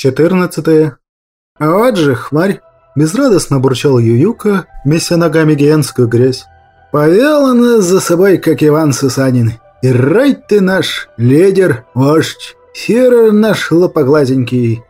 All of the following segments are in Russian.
14. «Вот же, хмарь!» – безрадостно бурчал Ююка, меся ногами гиенскую грязь. «Повел он нас за собой, как Иван Сусанин. И рай ты наш, лидер, вождь, серый наш лопоглазенький.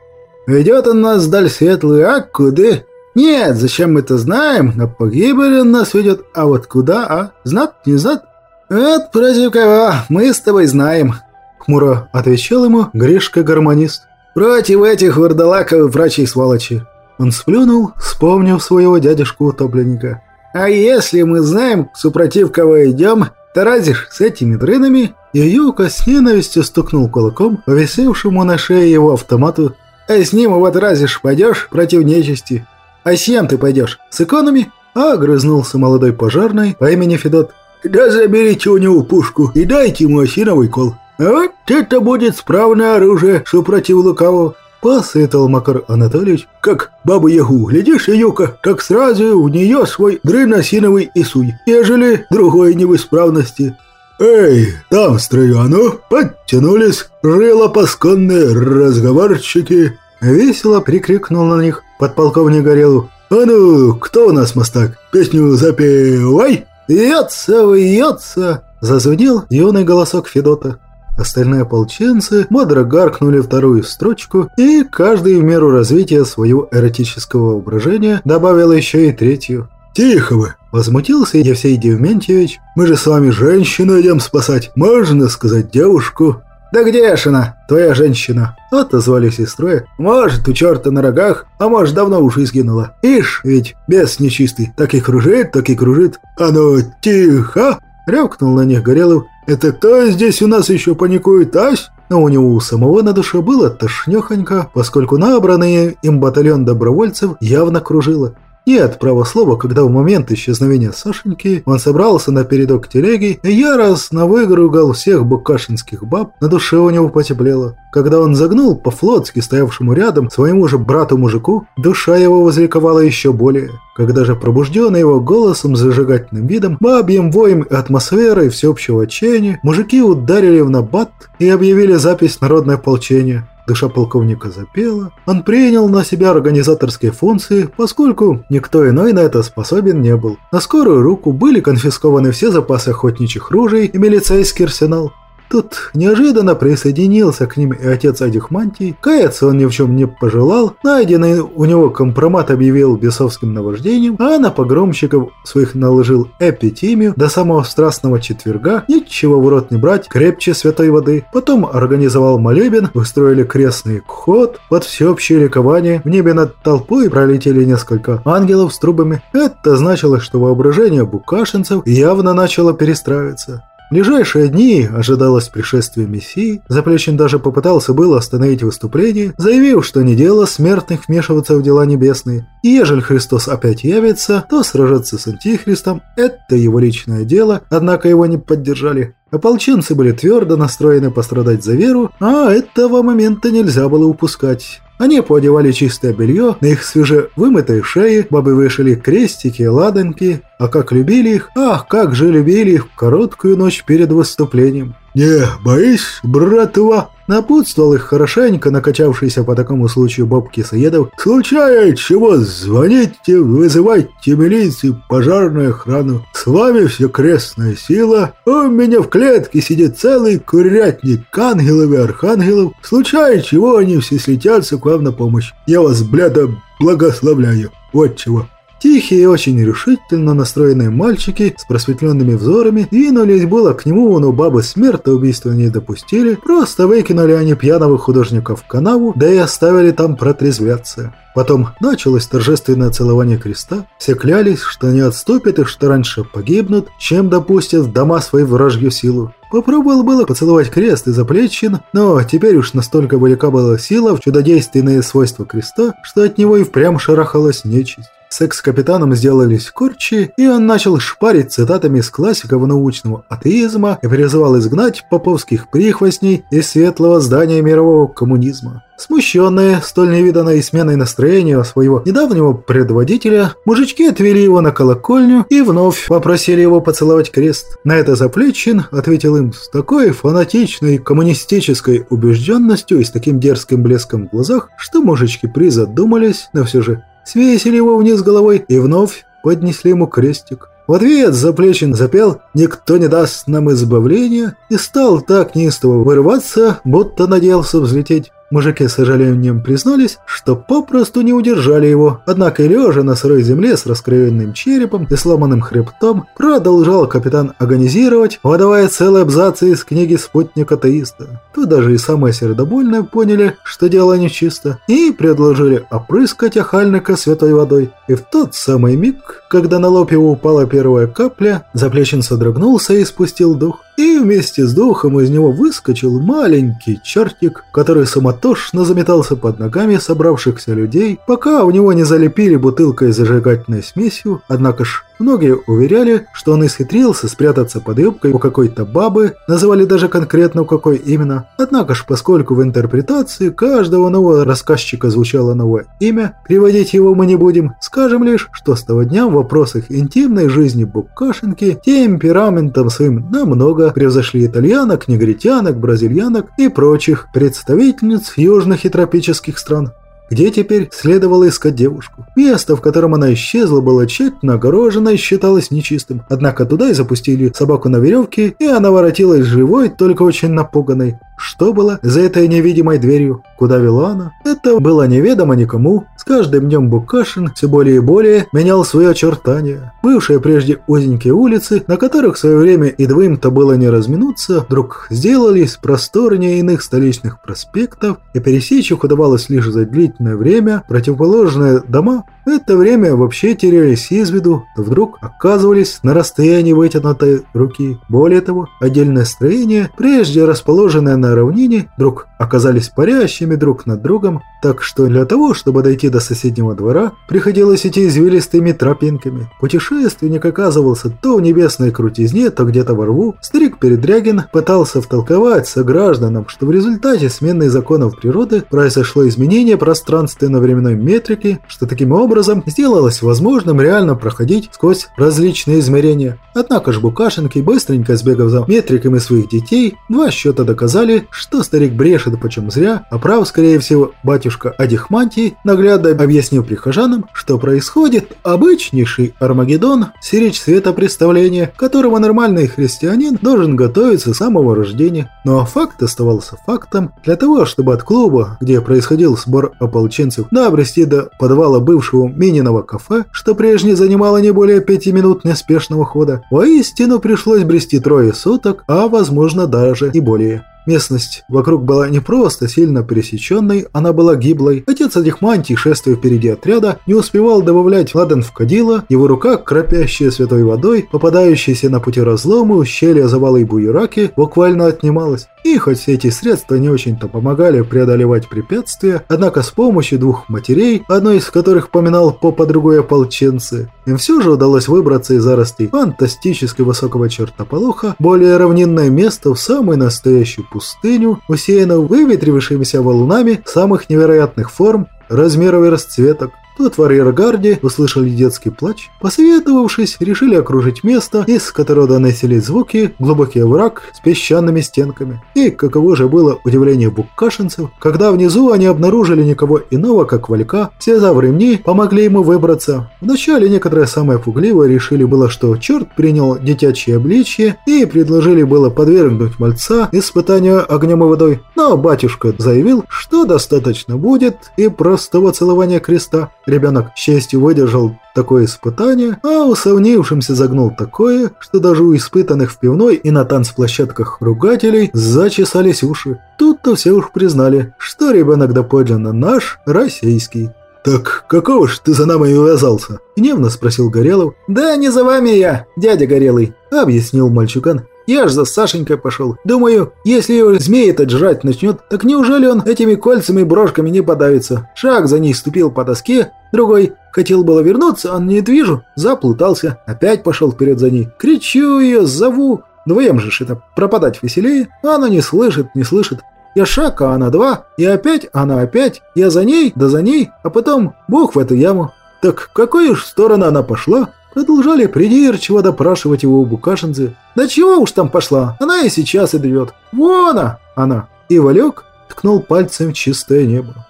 Ведет он нас вдаль светлую, а куда? Нет, зачем мы это знаем, на погибель он нас ведет, а вот куда, а? Знат, не знат? Это против кого, мы с тобой знаем». Хмуро отвечал ему Гришка-гармонист. Против этих вурдалаков и прочей сволочи. Он сплюнул, вспомнив своего дядюшку-утопленника. А если мы знаем, супротив кого идем, то ж с этими дрынами? И Юка с ненавистью стукнул кулаком висевшему на шее его автомату. А с ним вот разве ж пойдешь против нечисти? А с кем ты пойдешь? С иконами? А грызнулся молодой пожарный по имени Федот. Да заберите у него пушку и дайте ему осиновый кол. «Вот это будет справное оружие, супротив лукавого!» Посоветовал Макар Анатольевич. «Как бабу-ягу, глядишь, Юка, так сразу в нее свой дрын осиновый и суй, ежели другой не в исправности». «Эй, там строю, а ну, подтянулись, рылопосконные разговорчики!» Весело прикрикнул на них подполковник Горелов. «А ну, кто у нас мастак? Песню запевай!» «Вьется, вьется!» Зазвенел юный голосок Федота. Остальные ополченцы бодро гаркнули вторую строчку, и каждый в меру развития своего эротического воображения добавил еще и третью. «Тихо вы!» – возмутился Евсей Девментьевич. «Мы же с вами женщину идем спасать, можно сказать девушку!» «Да где ж она, твоя женщина?» – отозвались из строя. «Может, у черта на рогах, а может, давно уж изгинула. Ишь, ведь бес нечистый, так и кружит, так и кружит. А ну, тихо!» – рявкнул на них Горелов «Это кто здесь у нас еще паникует, ась?» Но у него у самого на душе было тошнехонько, поскольку набранный им батальон добровольцев явно кружило. Нет права слова, когда в момент исчезновения Сашеньки он собрался на передок телеги и яростно выгругал всех букашинских баб, на душе у него потеплело. Когда он загнул по-флотски стоявшему рядом своему же брату-мужику, душа его возликовала еще более. Когда же пробужденный его голосом зажигательным видом, бабьим воем и атмосферой всеобщего отчаяния, мужики ударили в набат и объявили запись народное ополчение. Душа полковника запела. Он принял на себя организаторские функции, поскольку никто иной на это способен не был. На скорую руку были конфискованы все запасы охотничьих ружей и милицейский арсенал. Тут неожиданно присоединился к ним и отец Адюхмантий. Каяться он ни в чем не пожелал. Найденный у него компромат объявил бесовским наваждением, а на погромщиков своих наложил эпитимию до самого страстного четверга. Ничего в рот не брать, крепче святой воды. Потом организовал молебен, устроили крестный ход. Под всеобщее ликование в небе над толпой пролетели несколько ангелов с трубами. Это значило, что воображение букашинцев явно начало перестраиваться ближайшие дни ожидалось пришествие Мессии. Заплечин даже попытался было остановить выступление, заявив, что не дело смертных вмешиваться в дела небесные. И ежели Христос опять явится, то сражаться с Антихристом – это его личное дело, однако его не поддержали. Ополченцы были твердо настроены пострадать за веру, а этого момента нельзя было упускать. Они поодевали чистое белье, на их свежевымытой шее бабы вышили крестики и ладанки, а как любили их, ах, как же любили их в короткую ночь перед выступлением. «Не боись, братва!» Напутствовал их хорошенько накачавшийся по такому случаю Боб Кисоедов. «Случая чего, звоните, вызывайте милицию, пожарную охрану. С вами все крестная сила. У меня в клетке сидит целый курятник ангелов и архангелов. Случая чего, они все слетятся к вам на помощь. Я вас, бляда, благословляю. Вот чего». Тихие и очень решительно настроенные мальчики с просветленными взорами двинулись было к нему, но бабы смерти убийства не допустили, просто выкинули они пьяного художника в канаву, да и оставили там протрезвяться. Потом началось торжественное целование креста, все клялись, что не отступят и что раньше погибнут, чем допустят в дома свои вражью силу. Попробовал было поцеловать крест и заплечин, но теперь уж настолько велика была сила в чудодейственные свойства креста, что от него и впрямь шарахалась нечисть. С экс-капитаном сделались корчи, и он начал шпарить цитатами из классиков научного атеизма и призывал изгнать поповских прихвостней из светлого здания мирового коммунизма. Смущенные столь невиданной сменой настроения своего недавнего предводителя, мужички отвели его на колокольню и вновь попросили его поцеловать крест. На это Заплечин ответил им с такой фанатичной коммунистической убежденностью и с таким дерзким блеском в глазах, что мужички призадумались, но все же свесили его вниз головой и вновь поднесли ему крестик. В ответ Заплечин запел «Никто не даст нам избавления» и стал так неистово вырываться, будто надеялся взлететь. Мужики с сожалением признались, что попросту не удержали его, однако лежа на сырой земле с раскроенным черепом и сломанным хребтом, продолжал капитан агонизировать, выдавая целые абзацы из книги «Спутник атеиста». Тут даже и самые сердобольные поняли, что дело нечисто, и предложили опрыскать охальника святой водой. И в тот самый миг, когда на лоб его упала первая капля, Заплечин содрогнулся и спустил дух и вместе с духом из него выскочил маленький чертик, который суматошно заметался под ногами собравшихся людей, пока у него не залепили бутылкой зажигательной смесью, однако ж Многие уверяли, что он исхитрился спрятаться под юбкой у какой-то бабы, называли даже конкретно у какой именно. Однако ж, поскольку в интерпретации каждого нового рассказчика звучало новое имя, приводить его мы не будем, скажем лишь, что с того дня в вопросах интимной жизни Букашенки темпераментом своим намного превзошли итальянок, негритянок, бразильянок и прочих представительниц южных и тропических стран. Где теперь следовало искать девушку? Место, в котором она исчезла, было тщательно огорожено и считалось нечистым. Однако туда и запустили собаку на веревке, и она воротилась живой, только очень напуганной. Что было за этой невидимой дверью? Куда вела она? Это было неведомо никому. С каждым днем Букашин все более и более менял свои очертания. Бывшие прежде узенькие улицы, на которых в свое время и двоим-то было не разминуться, вдруг сделались просторнее иных столичных проспектов, и пересечь их удавалось лишь за длительное время. Противоположные дома это время вообще терялись из виду, то вдруг оказывались на расстоянии вытянутой руки. Более того, отдельное строение, прежде расположенное на равнине, вдруг оказались парящими друг над другом, так что для того, чтобы дойти до соседнего двора, приходилось идти извилистыми тропинками. Путешественник оказывался то в небесной крутизне, то где-то во рву. Старик Передрягин пытался втолковать согражданам, что в результате смены законов природы произошло изменение пространственно-временной метрики, что таким образом образом сделалось возможным реально проходить сквозь различные измерения. Однако ж Букашенки, быстренько сбегав за метриками своих детей, два счета доказали, что старик брешет почем зря, а прав, скорее всего, батюшка Адихмантий, наглядно объяснил прихожанам, что происходит обычнейший Армагеддон, сирич светопредставления, которого нормальный христианин должен готовиться с самого рождения. Но факт оставался фактом. Для того, чтобы от клуба, где происходил сбор ополченцев, добрести до подвала бывшего у Мининого кафе, что прежде занимало не более пяти минут неспешного хода, воистину пришлось брести трое суток, а возможно даже и более. Местность вокруг была не просто сильно пересеченной, она была гиблой. Отец Адихмантий, шествуя впереди отряда, не успевал добавлять ладан в кадила, его рука, кропящая святой водой, попадающаяся на пути разлома, ущелья завалы и буераки, буквально отнималась. И хоть эти средства не очень-то помогали преодолевать препятствия, однако с помощью двух матерей, одной из которых поминал по другой ополченцы, им все же удалось выбраться из заростей фантастически высокого чертополоха, более равнинное место в самую настоящую пустыню, усеянную выветрившимися валунами самых невероятных форм, размеров и расцветок. Тут в арьергарде услышали детский плач. Посоветовавшись, решили окружить место, из которого доносились звуки, глубокий овраг с песчаными стенками. И каково же было удивление буккашинцев, когда внизу они обнаружили никого иного, как Валька. Все за времени помогли ему выбраться. Вначале некоторые самые пугливые решили было, что черт принял детячье обличье и предложили было подвергнуть мальца испытанию огнем и водой. Но батюшка заявил, что достаточно будет и простого целования креста. Ребенок, к счастью, выдержал такое испытание, а усомнившимся загнул такое, что даже у испытанных в пивной и на танцплощадках ругателей зачесались уши. Тут-то все уж признали, что ребенок доподлинно наш, российский. «Так какого ж ты за нами увязался?» – гневно спросил Горелов. «Да не за вами я, дядя Горелый», – объяснил мальчуган. Я ж за Сашенькой пошел. Думаю, если его змей этот жрать начнет, так неужели он этими кольцами и брошками не подавится? Шаг за ней ступил по доске, другой хотел было вернуться, а не вижу, заплутался. Опять пошел вперед за ней. Кричу ее, зову. Вдвоем же это пропадать веселее. Она не слышит, не слышит. Я шаг, а она два, и опять она опять. Я за ней, да за ней, а потом бог в эту яму. Так в какую ж сторону она пошла? Продолжали придирчиво допрашивать его букашинцы. Да чего уж там пошла, она и сейчас идет. Вон она, она. И Валек ткнул пальцем в чистое небо.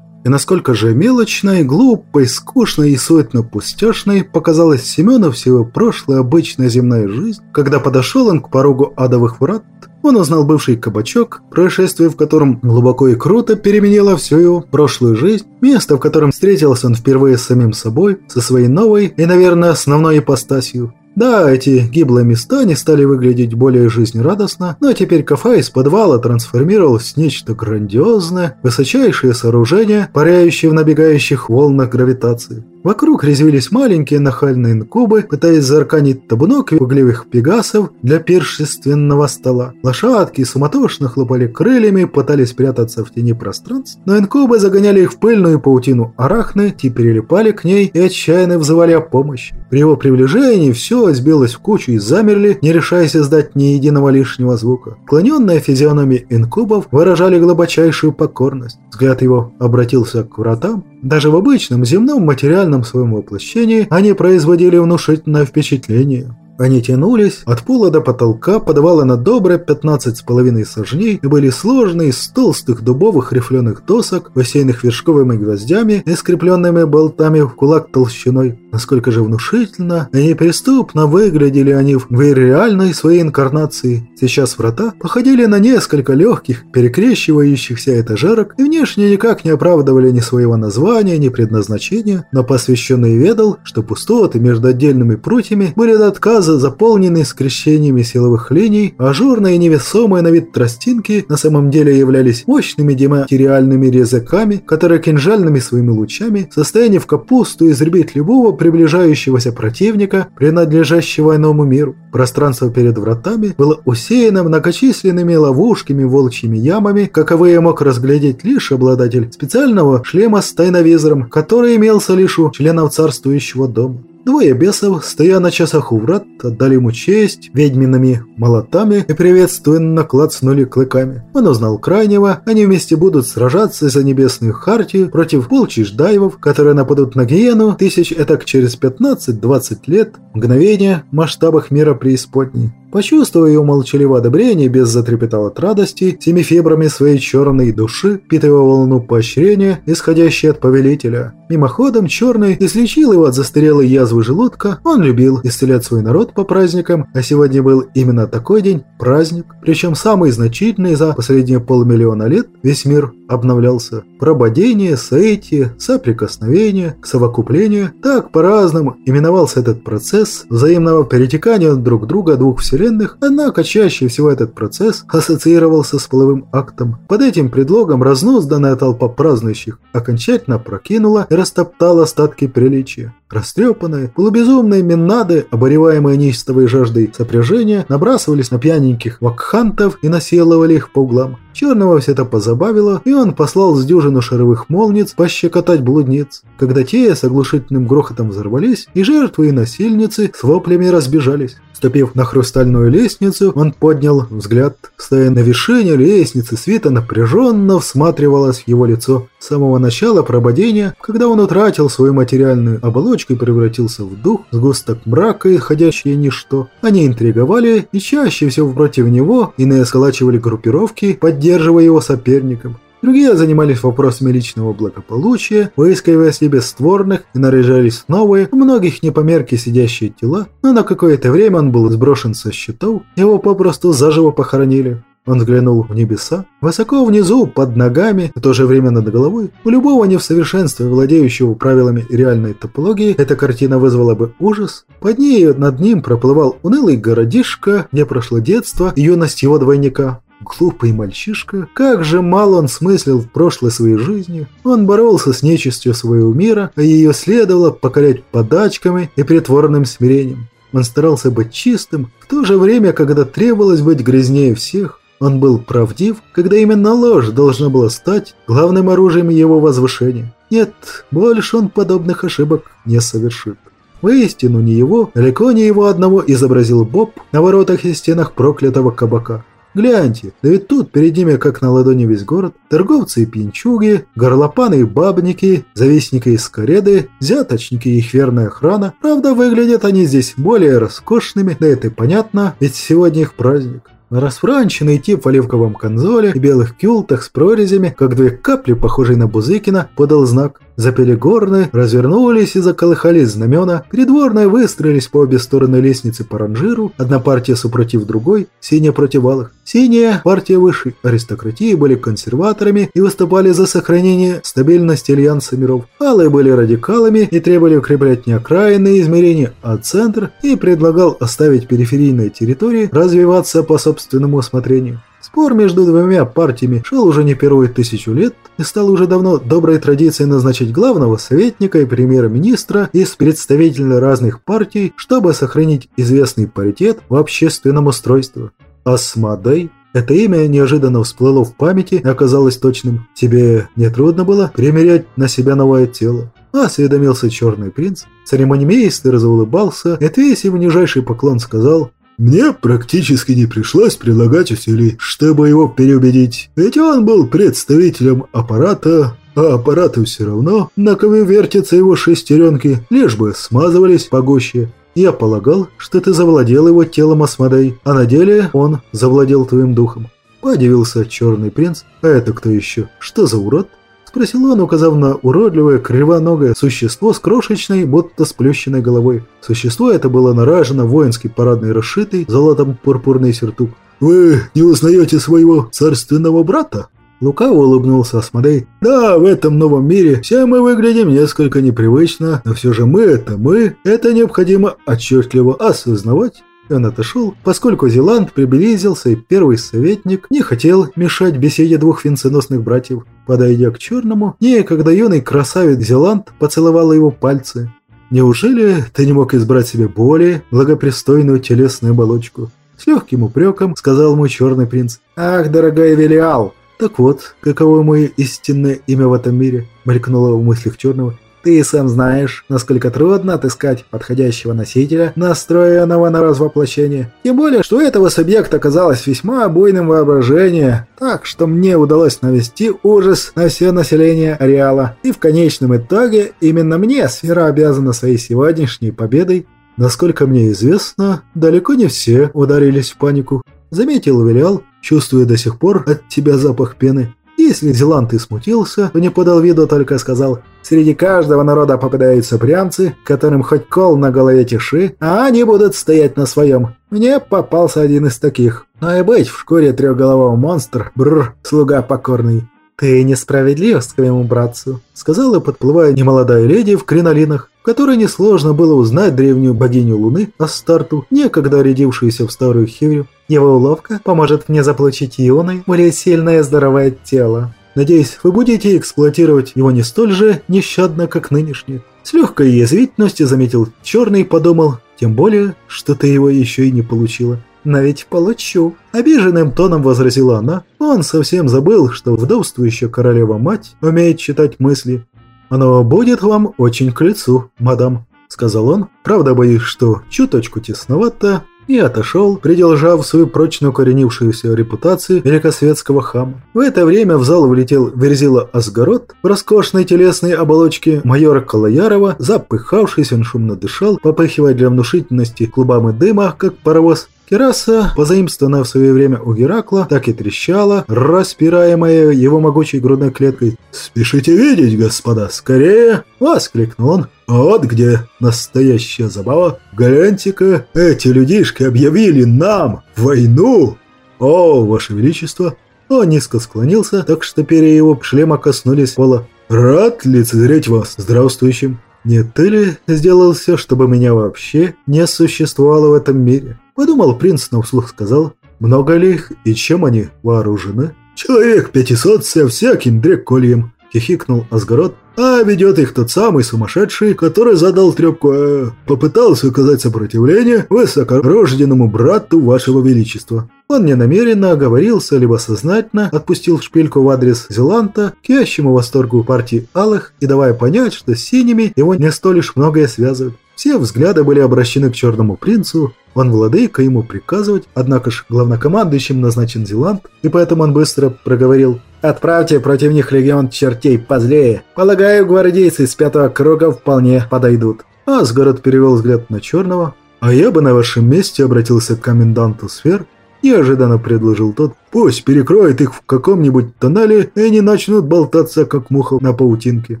И насколько же мелочной, глупой, скучной и суетно-пустяшной показалась Семену всего прошлая обычная земная жизнь, когда подошел он к порогу адовых врат, он узнал бывший кабачок, происшествие в котором глубоко и круто переменило всю его прошлую жизнь, место, в котором встретился он впервые с самим собой, со своей новой и, наверное, основной ипостасью, да, эти гиблые места не стали выглядеть более жизнерадостно, но теперь кафе из подвала трансформировалось в нечто грандиозное, высочайшее сооружение, парящее в набегающих волнах гравитации. Вокруг резвились маленькие нахальные инкубы, пытаясь зарканить табунок углевых пегасов для пиршественного стола. Лошадки суматошно хлопали крыльями, пытались прятаться в тени пространств, но инкубы загоняли их в пыльную паутину арахны, те перелипали к ней и отчаянно взывали о помощи. При его приближении все сбилось в кучу и замерли, не решаясь издать ни единого лишнего звука. Клоненные физиономии инкубов выражали глубочайшую покорность. Взгляд его обратился к вратам, даже в обычном земном материальном своем воплощении они производили внушительное впечатление. Они тянулись от пола до потолка, подавало на добрые 15 с половиной сажней и были сложны из толстых дубовых рифленых досок, усеянных вершковыми гвоздями и скрепленными болтами в кулак толщиной. Насколько же внушительно и неприступно выглядели они в реальной своей инкарнации. Сейчас врата походили на несколько легких, перекрещивающихся этажерок и внешне никак не оправдывали ни своего названия, ни предназначения, но посвященный ведал, что пустоты между отдельными прутьями были до отказа заполнены скрещениями силовых линий, ажурные невесомые на вид тростинки на самом деле являлись мощными дематериальными резаками, которые кинжальными своими лучами в состоянии в капусту изребить любого приближающегося противника, принадлежащего иному миру. Пространство перед вратами было усеяно многочисленными ловушками, волчьими ямами, каковые мог разглядеть лишь обладатель специального шлема с тайновизором, который имелся лишь у членов царствующего дома. Двое бесов, стоя на часах у врат, отдали ему честь ведьмиными молотами и приветственно клацнули клыками. Он узнал крайнего, они вместе будут сражаться за небесную хартию против полчищ дайвов, которые нападут на гиену тысяч этак через 15-20 лет, мгновение в масштабах мира преисподней. Почувствовав ее молчаливое одобрение, без затрепетал от радости, всеми фибрами своей черной души, питая волну поощрения, исходящей от повелителя. Мимоходом черный излечил его от застарелой язвы желудка, он любил исцелять свой народ по праздникам, а сегодня был именно такой день, праздник, причем самый значительный за последние полмиллиона лет, весь мир обновлялся. Прободение, соитие, соприкосновение, совокупление, так по-разному именовался этот процесс взаимного перетекания друг друга двух вселенных, вселенных, однако чаще всего этот процесс ассоциировался с половым актом. Под этим предлогом разнузданная толпа празднующих окончательно прокинула и растоптала остатки приличия. Растрепанные, полубезумные миннады, обореваемые неистовой жаждой сопряжения, набрасывались на пьяненьких вакхантов и насиловали их по углам. Черного все это позабавило, и он послал с дюжину шаровых молниц пощекотать блудниц. Когда те с оглушительным грохотом взорвались, и жертвы и насильницы с воплями разбежались. Ступив на хрустальную лестницу, он поднял взгляд. Стоя на вершине лестницы, свита напряженно всматривалась в его лицо. С самого начала прободения, когда он утратил свою материальную оболочку и превратился в дух, сгусток мрака, исходящее ничто, они интриговали и чаще всего против него иные сколачивали группировки, поддерживая его соперником. Другие занимались вопросами личного благополучия, выискивая себе створных и наряжались новые, у многих не по мерке сидящие тела, но на какое-то время он был сброшен со счетов, его попросту заживо похоронили. Он взглянул в небеса. Высоко внизу, под ногами, в то же время над головой, у любого не в совершенстве владеющего правилами реальной топологии, эта картина вызвала бы ужас. Под ней над ним проплывал унылый городишко, где прошло детство и юность его двойника. Глупый мальчишка, как же мало он смыслил в прошлой своей жизни. Он боролся с нечистью своего мира, а ее следовало покорять подачками и притворным смирением. Он старался быть чистым, в то же время, когда требовалось быть грязнее всех. Он был правдив, когда именно ложь должна была стать главным оружием его возвышения. Нет, больше он подобных ошибок не совершит. Воистину не его, далеко не его одного изобразил Боб на воротах и стенах проклятого кабака. Гляньте, да ведь тут перед ними, как на ладони весь город, торговцы и пьянчуги, горлопаны и бабники, завистники и скореды, взяточники и их верная охрана. Правда, выглядят они здесь более роскошными, да это и понятно, ведь сегодня их праздник. Расфранченный тип в оливковом конзоле и белых кюлтах с прорезями, как две капли, похожие на Бузыкина, подал знак. Запели горны, развернулись и заколыхались знамена. Придворные выстроились по обе стороны лестницы по ранжиру, одна партия супротив другой, синяя против алых. Синяя партия высшей аристократии были консерваторами и выступали за сохранение стабильности альянса миров. Алые были радикалами и требовали укреплять не окраинные измерения, а центр, и предлагал оставить периферийные территории развиваться по собственному усмотрению. Спор между двумя партиями шел уже не первую тысячу лет и стал уже давно доброй традицией назначить главного советника и премьер-министра из представителей разных партий, чтобы сохранить известный паритет в общественном устройстве. Асмадей это имя неожиданно всплыло в памяти и оказалось точным. Тебе не трудно было примерять на себя новое тело? Осведомился черный принц. Церемонимейстер заулыбался отвесив нижайший поклон, сказал мне практически не пришлось прилагать усилий, чтобы его переубедить, ведь он был представителем аппарата, а аппарату все равно, на кого вертятся его шестеренки, лишь бы смазывались погуще. Я полагал, что ты завладел его телом Асмодей, а на деле он завладел твоим духом. Подивился черный принц. А это кто еще? Что за урод? Спросил он, указав на уродливое кривоногое существо с крошечной, будто сплющенной головой. Существо это было наражено воинский парадный расшитый золотом пурпурный сюртук. «Вы не узнаете своего царственного брата?» Лукаво улыбнулся Асмодей. «Да, в этом новом мире все мы выглядим несколько непривычно, но все же мы – это мы. Это необходимо отчетливо осознавать он отошел, поскольку Зеланд приблизился, и первый советник не хотел мешать беседе двух венценосных братьев. Подойдя к черному, некогда юный красавец Зеланд поцеловал его пальцы. «Неужели ты не мог избрать себе более благопристойную телесную оболочку?» С легким упреком сказал мой черный принц. «Ах, дорогая Велиал!» «Так вот, каково мое истинное имя в этом мире?» мелькнуло в мыслях черного. Ты сам знаешь, насколько трудно отыскать подходящего носителя, настроенного на развоплощение. Тем более, что у этого субъекта оказалось весьма буйным воображение, так что мне удалось навести ужас на все население ареала. И в конечном итоге именно мне сфера обязана своей сегодняшней победой. Насколько мне известно, далеко не все ударились в панику. Заметил Вилиал, чувствуя до сих пор от тебя запах пены. Если Зеланд и смутился, то не подал виду, только сказал «Среди каждого народа попадаются прямцы, которым хоть кол на голове тиши, а они будут стоять на своем. Мне попался один из таких. Но и быть в шкуре трехголового монстр, бррр, слуга покорный. «Ты несправедлив к своему братцу», — сказала, подплывая немолодая леди в кринолинах, которой несложно было узнать древнюю богиню Луны Астарту, некогда рядившуюся в старую хиврю. Его уловка поможет мне заполучить ионой более сильное здоровое тело. Надеюсь, вы будете эксплуатировать его не столь же нещадно, как нынешний. С легкой язвительностью заметил черный и подумал, тем более, что ты его еще и не получила. «Но ведь получу», – обиженным тоном возразила она. Он совсем забыл, что вдовствующая королева-мать умеет читать мысли. «Оно будет вам очень к лицу, мадам», – сказал он. «Правда, боюсь, что чуточку тесновато, и отошел, придержав свою прочно укоренившуюся репутацию великосветского хама. В это время в зал влетел Верзила Асгород в роскошной телесной оболочке майора Калаярова. Запыхавшись, он шумно дышал, попыхивая для внушительности клубами дыма, как паровоз, Кераса, позаимствованная в свое время у Геракла, так и трещала, распираемая его могучей грудной клеткой. «Спешите видеть, господа, скорее!» – воскликнул он. «Вот где настоящая забава! Гляньте-ка, эти людишки объявили нам войну!» «О, ваше величество!» Он низко склонился, так что перья его шлема коснулись пола. «Рад лицезреть вас здравствующим!» «Не ты ли сделал все, чтобы меня вообще не существовало в этом мире?» Подумал принц, но вслух сказал, много ли их и чем они вооружены? Человек пятисот со всяким дрекольем, – хихикнул Асгород. «А ведет их тот самый сумасшедший, который задал трепку, э, попытался оказать сопротивление высокорожденному брату вашего величества». Он ненамеренно оговорился, либо сознательно отпустил шпильку в адрес Зеланта к восторгу партии Алых и давая понять, что с синими его не столь уж многое связывает. Все взгляды были обращены к черному принцу, он владыка, ему приказывать, однако ж главнокомандующим назначен Зеланд, и поэтому он быстро проговорил «Отправьте против них легион чертей позлее. Полагаю, гвардейцы с пятого круга вполне подойдут». Асгард перевел взгляд на черного. «А я бы на вашем месте обратился к коменданту сфер Неожиданно предложил тот. «Пусть перекроет их в каком-нибудь тоннеле, и они начнут болтаться, как муха на паутинке».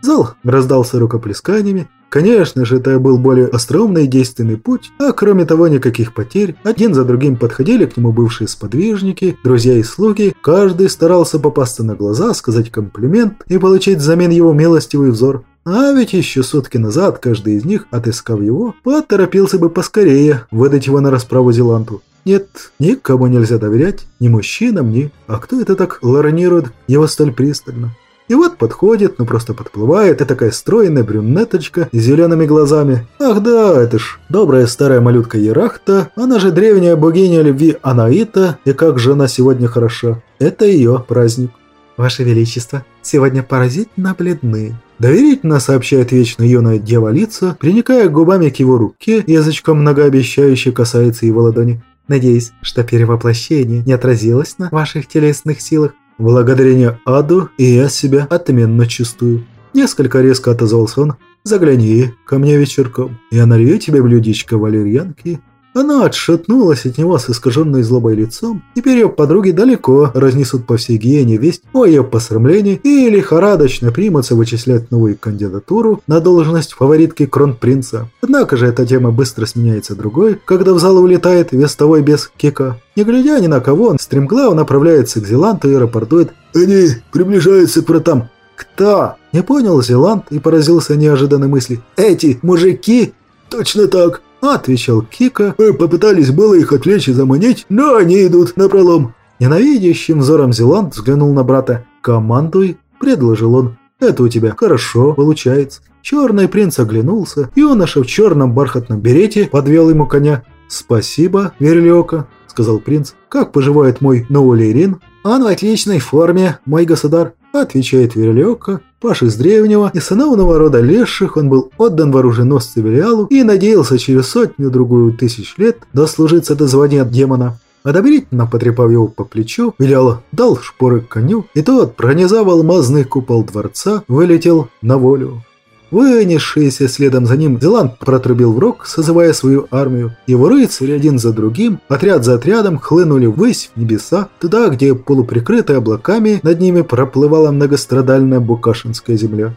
Зал раздался рукоплесканиями. Конечно же, это был более остроумный и действенный путь, а кроме того никаких потерь. Один за другим подходили к нему бывшие сподвижники, друзья и слуги. Каждый старался попасться на глаза, сказать комплимент и получить взамен его милостивый взор. А ведь еще сутки назад каждый из них, отыскав его, поторопился бы поскорее выдать его на расправу Зеланту. Нет, никому нельзя доверять, ни мужчинам, ни... А кто это так ларнирует его столь пристально? И вот подходит, ну просто подплывает, и такая стройная брюнеточка с зелеными глазами. Ах да, это ж добрая старая малютка Ерахта, она же древняя богиня любви Анаита, и как же она сегодня хороша. Это ее праздник. Ваше Величество, сегодня поразительно бледны. Доверительно сообщает вечно юная дева лица, приникая губами к его руке, язычком многообещающе касается его ладони. Надеюсь, что перевоплощение не отразилось на ваших телесных силах. Благодарение аду и я себя отменно чувствую. Несколько резко отозвался он. Загляни ко мне вечерком. Я налью тебе блюдечко валерьянки она отшатнулась от него с искаженной злобой лицом. Теперь ее подруги далеко разнесут по всей гиене весть о ее посрамлении и лихорадочно примутся вычислять новую кандидатуру на должность фаворитки кронпринца. Однако же эта тема быстро сменяется другой, когда в зал улетает вестовой без кика. Не глядя ни на кого, он стремглав направляется к Зеланту и рапортует «Они приближаются к вратам». «Кто?» Не понял Зеланд и поразился неожиданной мысли. «Эти мужики?» «Точно так. Отвечал Кика. Мы попытались было их отвлечь и заманить, но они идут на пролом. Ненавидящим взором Зеланд взглянул на брата. «Командуй», – предложил он. «Это у тебя хорошо получается». Черный принц оглянулся, и он, в черном бархатном берете, подвел ему коня. «Спасибо, Верлиока», – сказал принц. «Как поживает мой Ноулейрин?» «Он в отличной форме, мой государь», – отвечает Верлиока. Паш из древнего и сыновного рода леших он был отдан в оруженосцы Велиалу и надеялся через сотню-другую тысяч лет дослужиться до звания демона. Одобрительно потрепав его по плечу, Велиал дал шпоры коню, и тот, пронизав алмазный купол дворца, вылетел на волю. Вынесшийся следом за ним, Зеланд протрубил в рог, созывая свою армию. Его рыцари один за другим, отряд за отрядом, хлынули ввысь в небеса, туда, где полуприкрытая облаками над ними проплывала многострадальная Букашинская земля.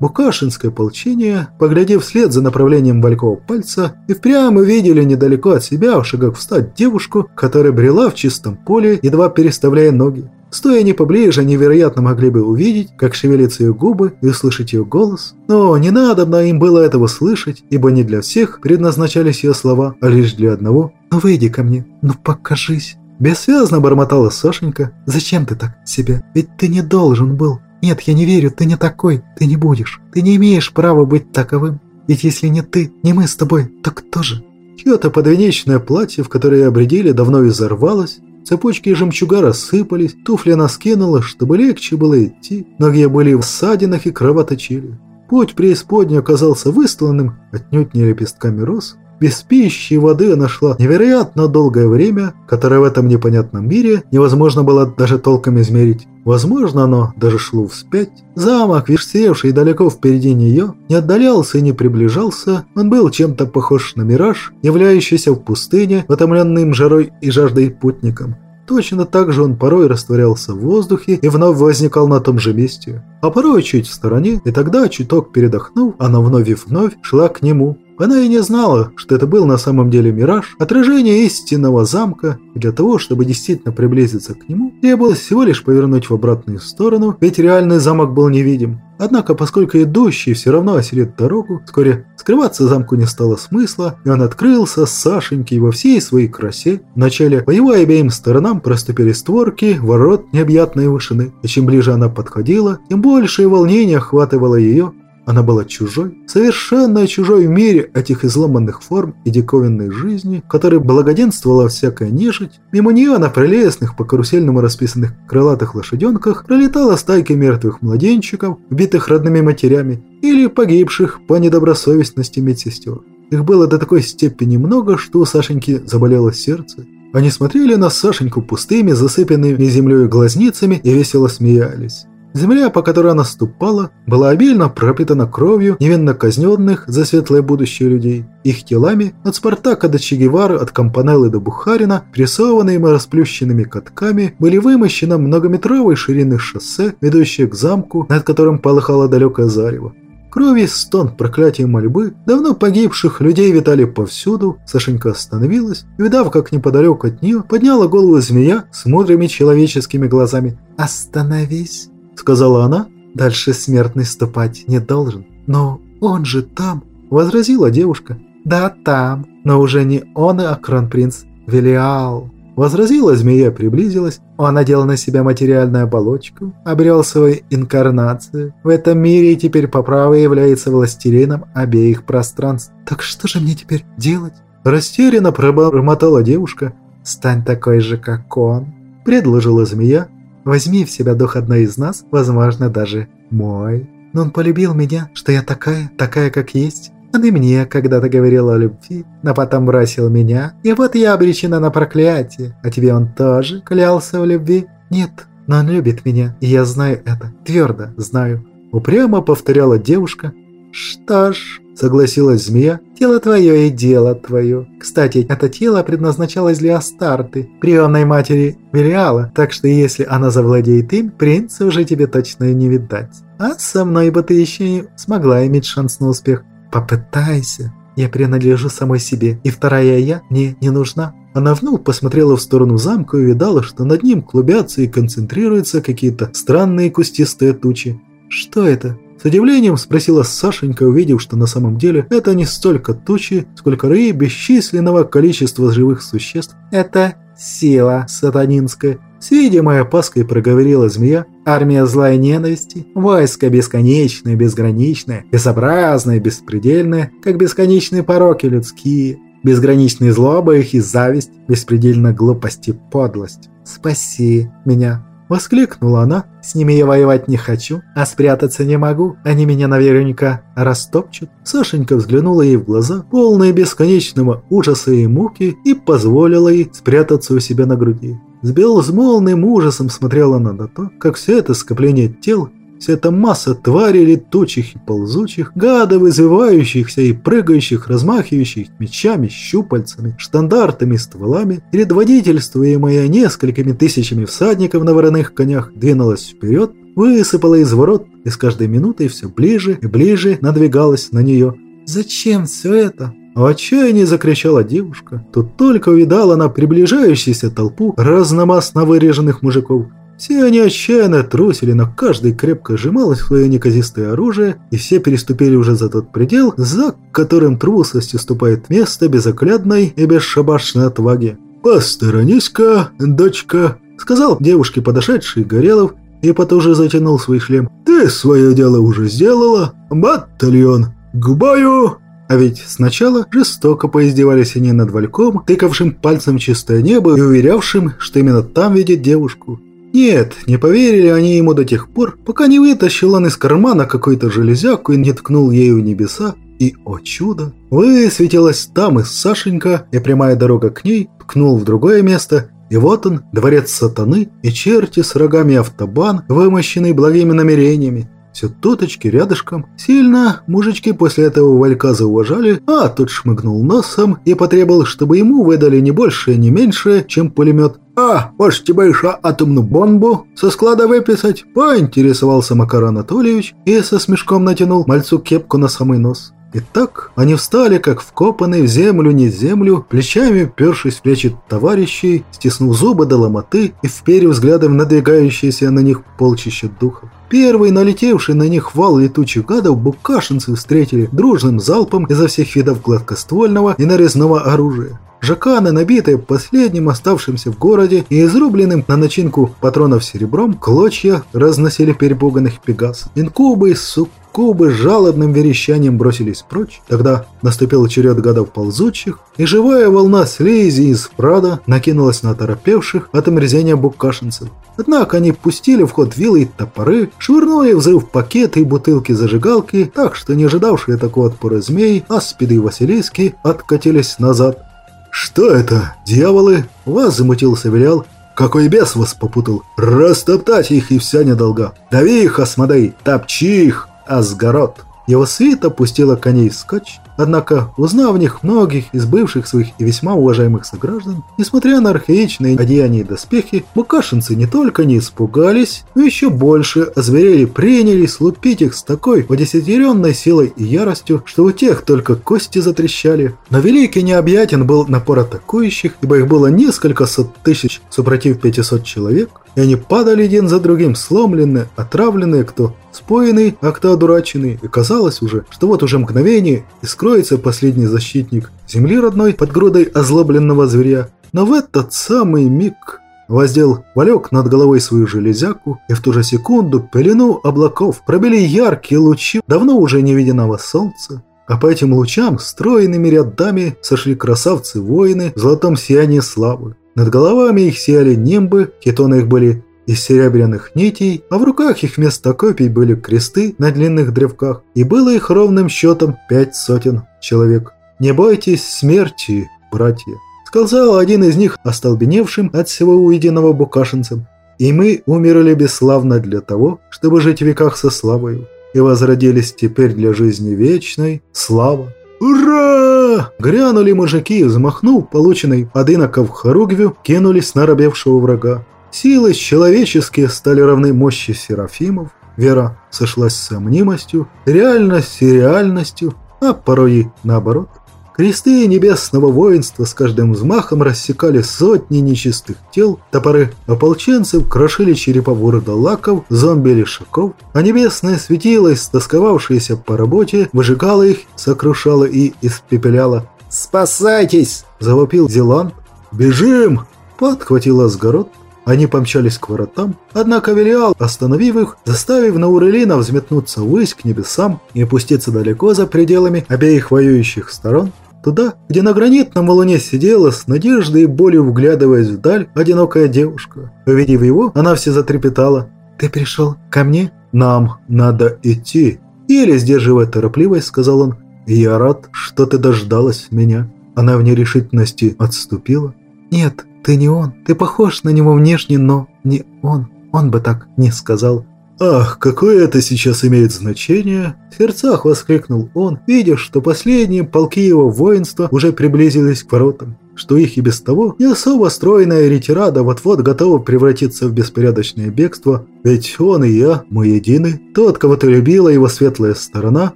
Букашинское ополчение, поглядев вслед за направлением Валькова пальца, и впрямь увидели недалеко от себя, в шагах встать девушку, которая брела в чистом поле, едва переставляя ноги. Стоя не поближе, они, вероятно, могли бы увидеть, как шевелятся ее губы и услышать ее голос. Но не надо им было этого слышать, ибо не для всех предназначались ее слова, а лишь для одного. «Ну выйди ко мне, ну покажись». Бессвязно бормотала Сашенька. «Зачем ты так себе? Ведь ты не должен был. Нет, я не верю, ты не такой, ты не будешь. Ты не имеешь права быть таковым. Ведь если не ты, не мы с тобой, то кто же?» Чье-то подвенечное платье, в которое обредили, давно изорвалось, Цепочки жемчуга рассыпались, туфли она скинула, чтобы легче было идти. Ноги были в ссадинах и кровоточили. Путь преисподней оказался выстланным отнюдь не лепестками роз. Без пищи и воды она шла невероятно долгое время, которое в этом непонятном мире невозможно было даже толком измерить. Возможно, оно даже шло вспять. Замок, висевший далеко впереди нее, не отдалялся и не приближался. Он был чем-то похож на мираж, являющийся в пустыне, утомленным жарой и жаждой путником. Точно так же он порой растворялся в воздухе и вновь возникал на том же месте. А порой чуть в стороне, и тогда, чуток передохнув, она вновь и вновь шла к нему. Она и не знала, что это был на самом деле мираж, отражение истинного замка, и для того, чтобы действительно приблизиться к нему, требовалось всего лишь повернуть в обратную сторону, ведь реальный замок был невидим. Однако, поскольку идущий все равно осилит дорогу, вскоре скрываться замку не стало смысла, и он открылся с Сашенькой во всей своей красе. Вначале по его обеим сторонам проступили створки, ворот необъятной вышины, и чем ближе она подходила, тем большее волнение охватывало ее, она была чужой, совершенно чужой в мире этих изломанных форм и диковинной жизни, которой благоденствовала всякая нежить. Мимо нее на прелестных по карусельному расписанных крылатых лошаденках пролетала стайка мертвых младенчиков, убитых родными матерями или погибших по недобросовестности медсестер. Их было до такой степени много, что у Сашеньки заболело сердце. Они смотрели на Сашеньку пустыми, засыпанными землей глазницами и весело смеялись. Земля, по которой она ступала, была обильно пропитана кровью невинно казненных за светлое будущее людей. Их телами от Спартака до Че Гевары, от Кампанеллы до Бухарина, прессованными расплющенными катками, были вымощены многометровые ширины шоссе, ведущие к замку, над которым полыхало далекое зарево. Крови, стон, проклятие мольбы давно погибших людей витали повсюду. Сашенька остановилась, и, видав, как неподалеку от нее подняла голову змея с мудрыми человеческими глазами. «Остановись!» Сказала она. «Дальше смертный ступать не должен». «Но он же там», — возразила девушка. «Да, там, но уже не он, а кронпринц Велиал». Возразила змея, приблизилась. Он надел на себя материальную оболочку, обрел свою инкарнацию. В этом мире теперь по праву является властелином обеих пространств. «Так что же мне теперь делать?» Растерянно пробормотала девушка. «Стань такой же, как он», — предложила змея, Возьми в себя дух одной из нас, возможно, даже мой. Но он полюбил меня, что я такая, такая, как есть. Он и мне когда-то говорил о любви, но потом бросил меня, и вот я обречена на проклятие. А тебе он тоже клялся в любви? Нет, но он любит меня, и я знаю это, твердо знаю. Упрямо повторяла девушка. Что ж, согласилась змея. «Тело твое и дело твое. Кстати, это тело предназначалось для Астарты, приемной матери Велиала, так что если она завладеет им, принца уже тебе точно не видать. А со мной бы ты еще не смогла иметь шанс на успех. Попытайся. Я принадлежу самой себе, и вторая я мне не нужна». Она вновь посмотрела в сторону замка и увидала, что над ним клубятся и концентрируются какие-то странные кустистые тучи. «Что это?» С удивлением спросила Сашенька, увидев, что на самом деле это не столько тучи, сколько ры бесчисленного количества живых существ. Это сила сатанинская. С видимой опаской проговорила змея. Армия зла и ненависти. Войско бесконечное, безграничное, безобразное, беспредельное, как бесконечные пороки людские. Безграничные злоба их и зависть, беспредельная глупость и подлость. Спаси меня, Воскликнула она. «С ними я воевать не хочу, а спрятаться не могу. Они меня наверняка растопчут». Сашенька взглянула ей в глаза, полные бесконечного ужаса и муки, и позволила ей спрятаться у себя на груди. С безмолвным ужасом смотрела она на то, как все это скопление тел Вся эта масса тварей летучих и ползучих, гадов, извивающихся и прыгающих, размахивающих мечами, щупальцами, штандартами, стволами, предводительствуемая несколькими тысячами всадников на вороных конях, двинулась вперед, высыпала из ворот и с каждой минутой все ближе и ближе надвигалась на нее. «Зачем все это?» В отчаянии закричала девушка. Тут только увидала она приближающуюся толпу разномастно выреженных мужиков. Все они отчаянно трусили, но каждый крепко сжимал свое неказистое оружие, и все переступили уже за тот предел, за которым трусость уступает место безоглядной и бесшабашной отваге. «Посторонись-ка, дочка», — сказал девушке подошедший Горелов, и потуже затянул свой шлем. «Ты свое дело уже сделала, батальон, к бою!» А ведь сначала жестоко поиздевались они над Вальком, тыкавшим пальцем чистое небо и уверявшим, что именно там видит девушку. Нет, не поверили они ему до тех пор, пока не вытащил он из кармана какой-то железяку и не ткнул ею в небеса, и, о чудо, высветилась там и Сашенька, и прямая дорога к ней ткнул в другое место, и вот он, дворец сатаны, и черти с рогами автобан, вымощенный благими намерениями. Все туточки рядышком. Сильно мужички после этого Валька зауважали, а тот шмыгнул носом и потребовал, чтобы ему выдали не больше, не меньше, чем пулемет. «А, может, тебе еще атомную бомбу со склада выписать?» – поинтересовался Макар Анатольевич и со смешком натянул мальцу кепку на самый нос. И так они встали, как вкопанные в землю, не землю, плечами першись в плечи товарищей, стиснув зубы до ломоты и вперев взглядом надвигающиеся на них полчища духов. Первый налетевший на них вал летучих гадов букашинцы встретили дружным залпом изо всех видов гладкоствольного и нарезного оружия. Жаканы, набитые последним оставшимся в городе и изрубленным на начинку патронов серебром, клочья разносили перепуганных пегас. Инкубы, суккубы с жалобным верещанием бросились прочь. Тогда наступил черед гадов ползучих, и живая волна слизи из прада накинулась на торопевших от омерзения букашинцев. Однако они пустили в ход вилы и топоры, швырнули взрыв пакеты и бутылки зажигалки, так что не ожидавшие такого отпора змей, аспиды и василиски откатились назад. «Что это, дьяволы?» Вас замутился Велиал. «Какой бес вас попутал? Растоптать их и вся недолга! Дави их, Асмодей! Топчи их, Асгород!» Его свита пустила коней скач, однако, узнав в них многих из бывших своих и весьма уважаемых сограждан, несмотря на архаичные одеяния и доспехи, букашинцы не только не испугались, но еще больше озверели принялись лупить их с такой удесятеренной силой и яростью, что у тех только кости затрещали. Но великий необъятен был напор атакующих, ибо их было несколько сот тысяч супротив 500 человек, и они падали один за другим, сломленные, отравленные, кто споенный, а кто одураченный. И казалось уже, что вот уже мгновение, и скроется последний защитник земли родной под грудой озлобленного зверя. Но в этот самый миг воздел Валек над головой свою железяку, и в ту же секунду пелену облаков пробили яркие лучи давно уже невиденного солнца. А по этим лучам стройными рядами сошли красавцы-воины в золотом сиянии славы. Над головами их сияли нимбы, хитоны их были из серебряных нитей, а в руках их вместо копий были кресты на длинных древках, и было их ровным счетом пять сотен человек. «Не бойтесь смерти, братья», — сказал один из них, остолбеневшим от всего увиденного букашинцем. «И мы умерли бесславно для того, чтобы жить в веках со славою, и возродились теперь для жизни вечной слава». «Ура!» Грянули мужики, взмахнув полученной от иноков хоругвю, кинулись на робевшего врага. Силы человеческие стали равны мощи серафимов, вера сошлась с мнимостью, реальность и реальностью, а порой и наоборот. Кресты небесного воинства с каждым взмахом рассекали сотни нечистых тел, топоры ополченцев крошили черепа вурдалаков, зомби-лешаков, а небесное светило, истосковавшееся по работе, выжигало их, сокрушало и испепеляло. «Спасайтесь!» – завопил Зеланд. «Бежим!» – подхватил Асгород. Они помчались к воротам, однако Велиал, остановив их, заставив Наурелина взметнуться ввысь к небесам и опуститься далеко за пределами обеих воюющих сторон, Туда, где на гранитном валуне сидела, с надеждой и болью вглядываясь вдаль, одинокая девушка. Увидев его, она все затрепетала. «Ты пришел ко мне?» «Нам надо идти». Еле сдерживая торопливость, сказал он. «Я рад, что ты дождалась меня». Она в нерешительности отступила. «Нет, ты не он. Ты похож на него внешне, но не он. Он бы так не сказал. «Ах, какое это сейчас имеет значение!» В сердцах воскликнул он, видя, что последние полки его воинства уже приблизились к воротам, что их и без того не особо стройная ретирада вот-вот готова превратиться в беспорядочное бегство, ведь он и я, мы едины, тот, кого ты любила, его светлая сторона,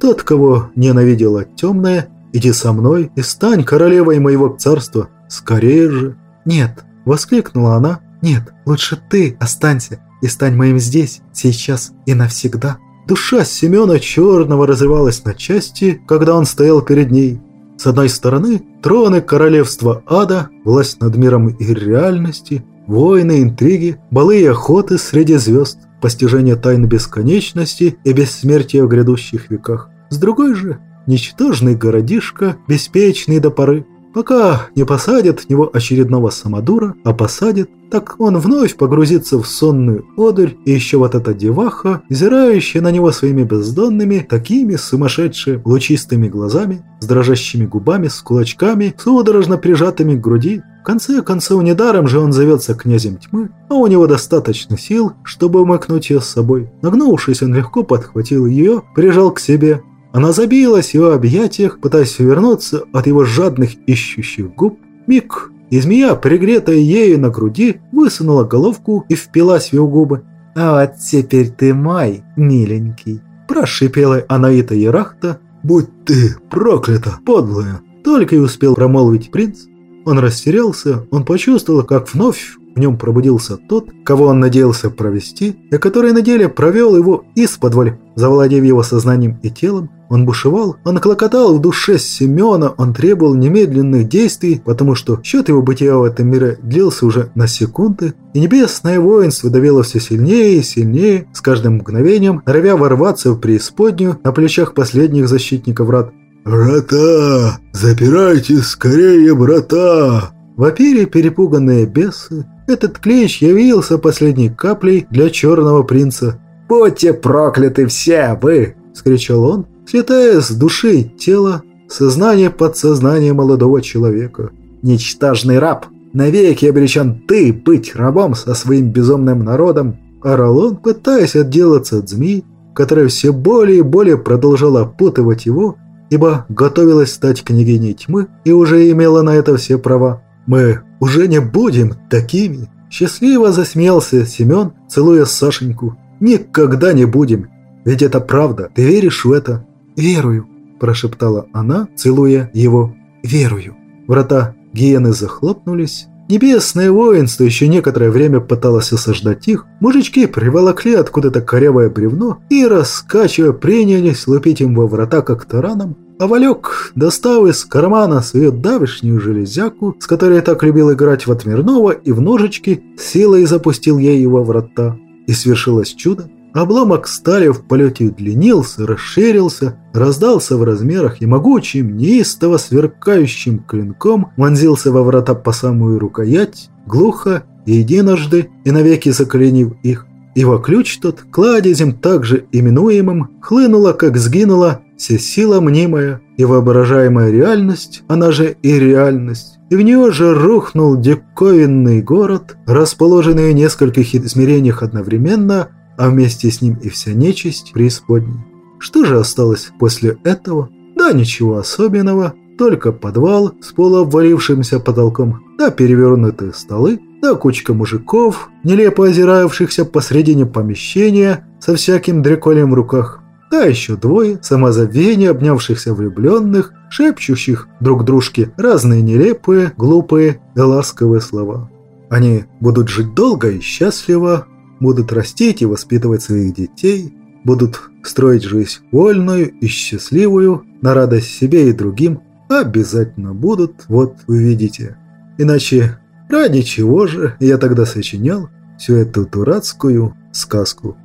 тот, кого ненавидела темная, иди со мной и стань королевой моего царства, скорее же!» «Нет!» – воскликнула она. «Нет, лучше ты останься, и стань моим здесь, сейчас и навсегда». Душа Семена Черного разрывалась на части, когда он стоял перед ней. С одной стороны, троны королевства ада, власть над миром и реальности, войны, интриги, балы и охоты среди звезд, постижение тайн бесконечности и бессмертия в грядущих веках. С другой же, ничтожный городишко, беспечный до поры, Пока не посадят в него очередного самодура, а посадят, так он вновь погрузится в сонную одурь, и еще вот эта деваха, взирающая на него своими бездонными, такими сумасшедшими, лучистыми глазами, с дрожащими губами, с кулачками, судорожно прижатыми к груди. В конце концов, недаром же он зовется князем тьмы, а у него достаточно сил, чтобы умыкнуть ее с собой. Нагнувшись, он легко подхватил ее, прижал к себе, она забилась в его объятиях, пытаясь увернуться от его жадных ищущих губ. Миг, и змея, пригретая ею на груди, высунула головку и впилась в его губы. «А вот теперь ты мой, миленький!» Прошипела Анаита Ерахта, «Будь ты проклята, подлая!» Только и успел промолвить принц. Он растерялся, он почувствовал, как вновь в нем пробудился тот, кого он надеялся провести, и который на деле провел его из-под завладев его сознанием и телом. Он бушевал, он клокотал в душе Семена, он требовал немедленных действий, потому что счет его бытия в этом мире длился уже на секунды, и небесное воинство давило все сильнее и сильнее, с каждым мгновением, норовя ворваться в преисподнюю на плечах последних защитников врат. «Врата! Запирайте скорее врата!» Вопили перепуганные бесы. Этот клещ явился последней каплей для черного принца. «Будьте прокляты все вы!» – скричал он, слетая с души тела, сознание подсознания молодого человека. «Ничтожный раб! Навеки обречен ты быть рабом со своим безумным народом!» Орал он, пытаясь отделаться от змеи, которая все более и более продолжала опутывать его, ибо готовилась стать княгиней тьмы и уже имела на это все права. «Мы уже не будем такими!» Счастливо засмеялся Семен, целуя Сашеньку. «Никогда не будем! Ведь это правда! Ты веришь в это?» «Верую!» – прошептала она, целуя его. «Верую!» Врата гиены захлопнулись. Небесное воинство еще некоторое время пыталось осаждать их. Мужички приволокли откуда-то корявое бревно и, раскачивая, принялись лупить им во врата как тараном. А Валек, достав из кармана свою давешнюю железяку, с которой так любил играть в отмерного и в ножички, силой запустил ей его врата. И свершилось чудо. Обломок стали в полете удлинился, расширился, раздался в размерах и могучим, неистово сверкающим клинком вонзился во врата по самую рукоять, глухо единожды, и навеки заколенив их. Его ключ тот, кладезем также именуемым, хлынула, как сгинула, вся сила мнимая и воображаемая реальность, она же и реальность. И в нее же рухнул диковинный город, расположенный в нескольких измерениях одновременно, а вместе с ним и вся нечисть преисподней. Что же осталось после этого? Да ничего особенного, только подвал с полуобвалившимся потолком, да перевернутые столы, да кучка мужиков, нелепо озиравшихся посредине помещения со всяким дреколем в руках, да еще двое самозабвения обнявшихся влюбленных, шепчущих друг дружке разные нелепые, глупые и ласковые слова. Они будут жить долго и счастливо, будут растить и воспитывать своих детей, будут строить жизнь вольную и счастливую, на радость себе и другим, обязательно будут, вот увидите. Иначе ради чего же я тогда сочинял всю эту дурацкую сказку?